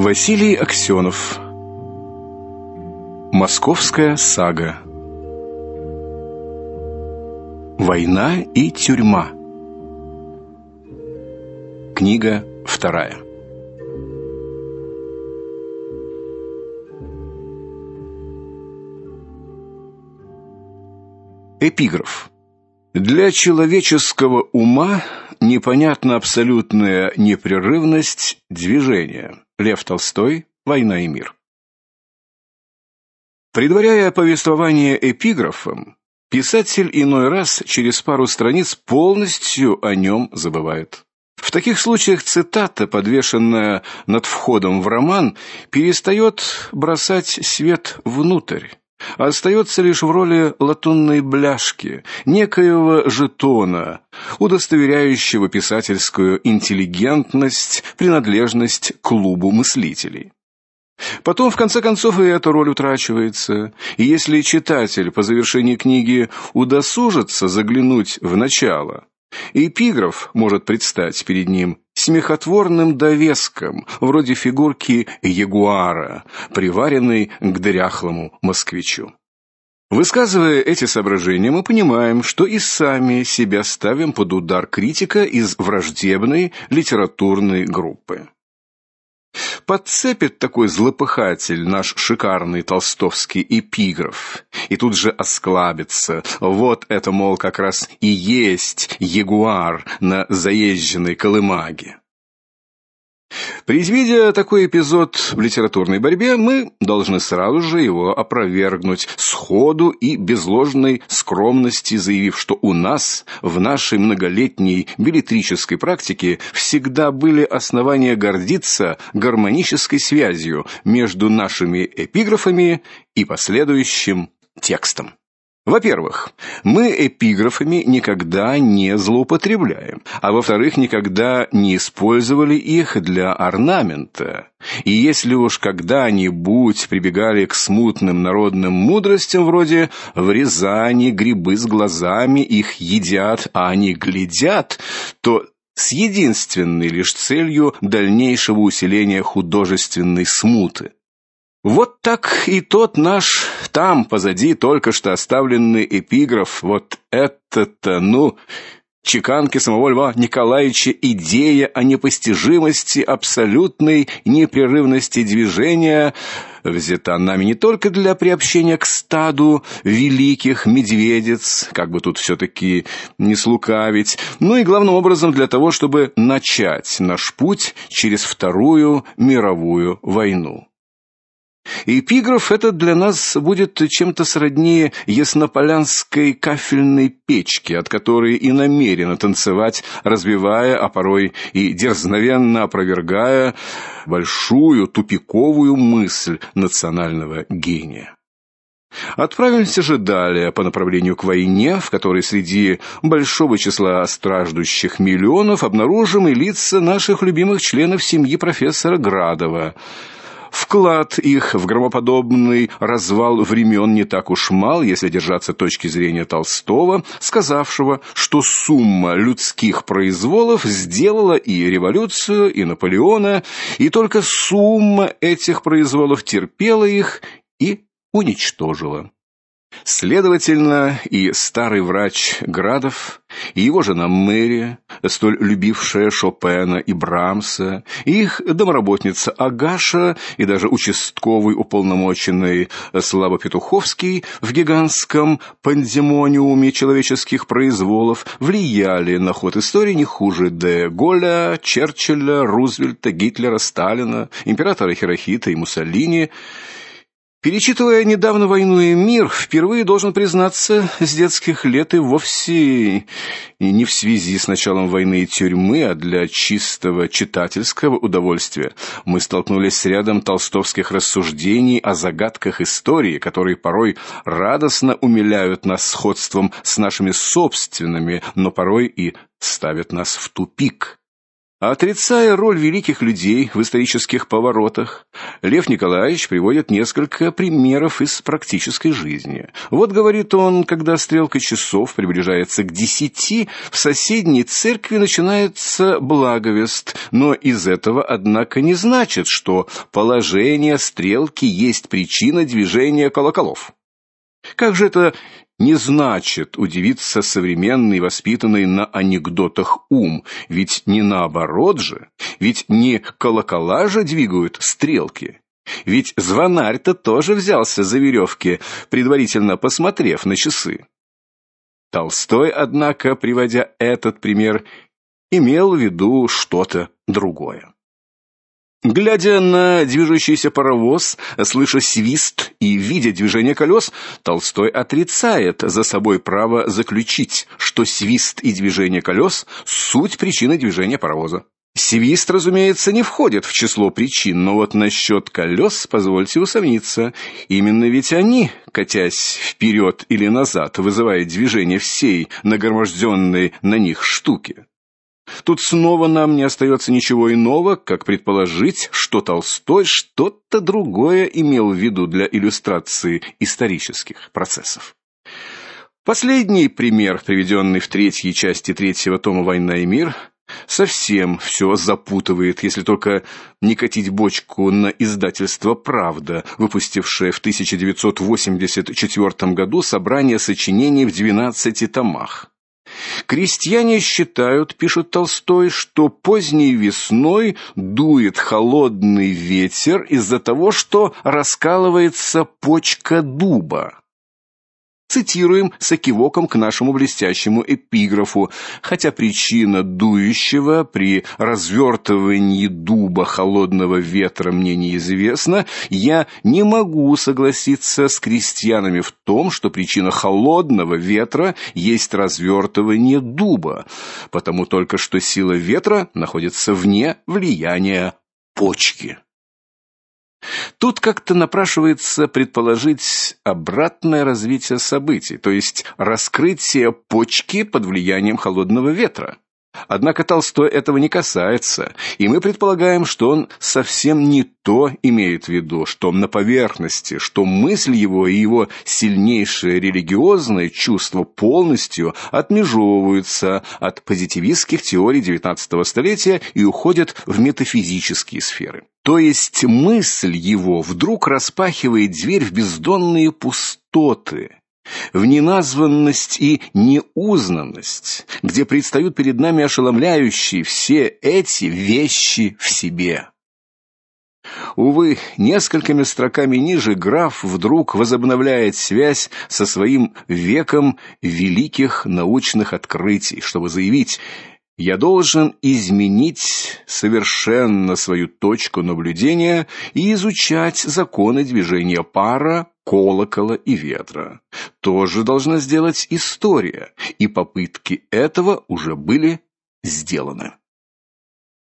Василий Аксенов. Московская сага. Война и тюрьма Книга вторая. Эпиграф. Для человеческого ума непонятна абсолютная непрерывность движения. Лев Толстой. Война и мир. Предваряя повествование эпиграфом, писатель иной раз через пару страниц полностью о нем забывает. В таких случаях цитата, подвешенная над входом в роман, перестает бросать свет внутрь остается лишь в роли латунной бляшки, некоего жетона, удостоверяющего писательскую интеллигентность, принадлежность к клубу мыслителей. Потом в конце концов и эта роль утрачивается. И если читатель по завершении книги удосужится заглянуть в начало, эпиграф может предстать перед ним смехотворным довеском, вроде фигурки ягуара, приваренной к дряхлому москвичу. Высказывая эти соображения, мы понимаем, что и сами себя ставим под удар критика из враждебной литературной группы. Подцепит такой злопыхатель наш шикарный толстовский эпиграф и тут же осклабится. Вот это, мол, как раз и есть ягуар на заезженной колымаге. Предвидя такой эпизод в литературной борьбе, мы должны сразу же его опровергнуть сходу и без ложной скромности, заявив, что у нас в нашей многолетней билетрической практике всегда были основания гордиться гармонической связью между нашими эпиграфами и последующим текстом. Во-первых, мы эпиграфами никогда не злоупотребляем, а во-вторых, никогда не использовали их для орнамента. И если уж когда-нибудь прибегали к смутным народным мудростям вроде в Рязани грибы с глазами их едят, а они глядят, то с единственной лишь целью дальнейшего усиления художественной смуты. Вот так и тот наш там позади только что оставленный эпиграф, вот это-то, ну, чеканки самого Льва Николаевича идея о непостижимости абсолютной непрерывности движения взята нами не только для приобщения к стаду великих медведец, как бы тут все таки не слукавить, но и главным образом для того, чтобы начать наш путь через Вторую мировую войну. Эпиграф этот для нас будет чем-то сродни яснополянской кафельной печке, от которой и намерено танцевать, развивая, а порой и дерзновенно опровергая большую тупиковую мысль национального гения. Отправимся же далее по направлению к войне, в которой среди большого числа страждущих миллионов обнаружим и лица наших любимых членов семьи профессора Градова. Вклад их в громоподобный развал времен не так уж мал, если держаться точки зрения Толстого, сказавшего, что сумма людских произволов сделала и революцию, и Наполеона, и только сумма этих произволов терпела их и уничтожила. Следовательно, и старый врач Градов, и его жена Мэри, столь любившая Шопена и Брамса, их домработница Агаша, и даже участковый уполномоченный Слава Петуховский в гигантском пандемониуме человеческих произволов влияли на ход истории не хуже де Голля, Черчилля, Рузвельта, Гитлера, Сталина, императора Хирохита и Муссолини – Перечитывая недавно «Войну и мир», впервые должен признаться, с детских лет и вовсе не в связи с началом войны и тюрьмы, а для чистого читательского удовольствия мы столкнулись с рядом толстовских рассуждений о загадках истории, которые порой радостно умиляют нас сходством с нашими собственными, но порой и ставят нас в тупик. Отрицая роль великих людей в исторических поворотах, Лев Николаевич приводит несколько примеров из практической жизни. Вот говорит он, когда стрелка часов приближается к десяти, в соседней церкви начинается благовест, но из этого однако не значит, что положение стрелки есть причина движения колоколов. Как же это не значит удивиться современный, воспитанный на анекдотах ум, ведь не наоборот же, ведь не колокола же двигают стрелки. Ведь звонарь-то тоже взялся за веревки, предварительно посмотрев на часы. Толстой, однако, приводя этот пример, имел в виду что-то другое. Глядя на движущийся паровоз, слыша свист и видя движение колес, Толстой отрицает за собой право заключить, что свист и движение колес суть причины движения паровоза. Свист, разумеется, не входит в число причин, но вот насчет колес позвольте усомниться. Именно ведь они, катясь вперед или назад, вызывают движение всей нагроможденной на них штуки. Тут снова нам не остается ничего иного, как предположить, что Толстой что-то другое имел в виду для иллюстрации исторических процессов. Последний пример, приведенный в третьей части третьего тома Война и мир, совсем все запутывает, если только не катить бочку на издательство Правда, выпустившее в 1984 году собрание сочинений в 12 томах. Крестьяне считают, пишет Толстой, что поздней весной дует холодный ветер из-за того, что раскалывается почка дуба. Цитируем с окивоком к нашему блестящему эпиграфу, хотя причина дующего при развертывании дуба холодного ветра мне неизвестна, я не могу согласиться с крестьянами в том, что причина холодного ветра есть развертывание дуба, потому только что сила ветра находится вне влияния почки. Тут как-то напрашивается предположить обратное развитие событий, то есть раскрытие почки под влиянием холодного ветра. Однако Толстой этого не касается, и мы предполагаем, что он совсем не то имеет в виду, что на поверхности, что мысль его и его сильнейшее религиозное чувство полностью отмежевываются от позитивистских теорий XIX столетия и уходят в метафизические сферы. То есть мысль его вдруг распахивает дверь в бездонные пустоты, в неназванность и неузнанность, где предстают перед нами ошеломляющие все эти вещи в себе. Увы, несколькими строками ниже граф вдруг возобновляет связь со своим веком великих научных открытий, чтобы заявить: я должен изменить совершенно свою точку наблюдения и изучать законы движения пара, колокола и ветра. Тоже должна сделать история, и попытки этого уже были сделаны.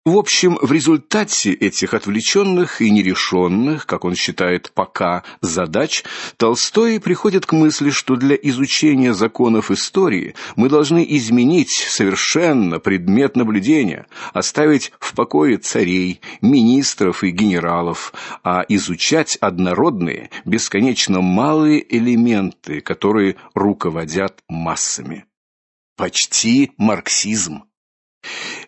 В общем, в результате этих отвлеченных и нерешенных, как он считает, пока задач, Толстой приходит к мысли, что для изучения законов истории мы должны изменить совершенно предмет наблюдения, оставить в покое царей, министров и генералов, а изучать однородные, бесконечно малые элементы, которые руководят массами. Почти марксизм.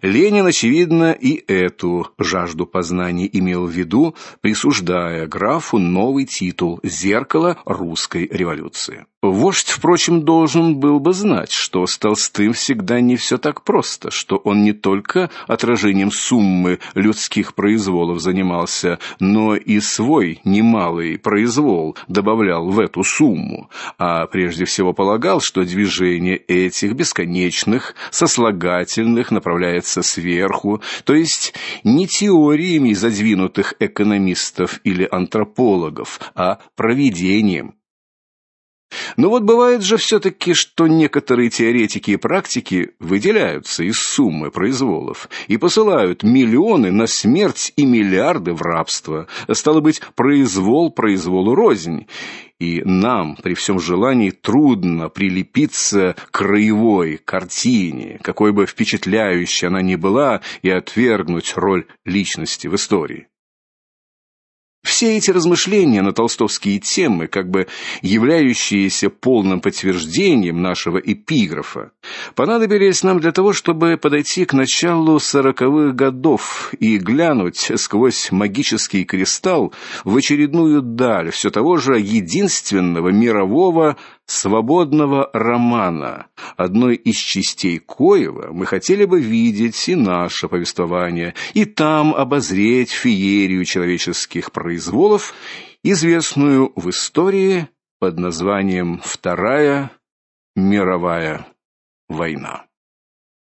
Ленин, очевидно, и эту жажду познаний имел в виду, присуждая графу новый титул «Зеркало русской революции». Вождь, впрочем, должен был бы знать, что с Толстым всегда не все так просто, что он не только отражением суммы людских произволов занимался, но и свой немалый произвол добавлял в эту сумму, а прежде всего полагал, что движение этих бесконечных сослагательных направляется сверху, то есть не теориями задвинутых экономистов или антропологов, а провидением Но вот бывает же все таки что некоторые теоретики и практики выделяются из суммы произволов и посылают миллионы на смерть и миллиарды в рабство. Стало быть, произвол произволу рознь. И нам при всем желании трудно прилепиться к краевой картине, какой бы впечатляющей она ни была, и отвергнуть роль личности в истории. Все эти размышления на толстовские темы, как бы являющиеся полным подтверждением нашего эпиграфа, понадобились нам для того, чтобы подойти к началу сороковых годов и глянуть сквозь магический кристалл в очередную даль все того же единственного мирового свободного романа, одной из частей коего мы хотели бы видеть и наше повествование, и там обозреть феерию человеческих произволов, известную в истории под названием Вторая мировая война.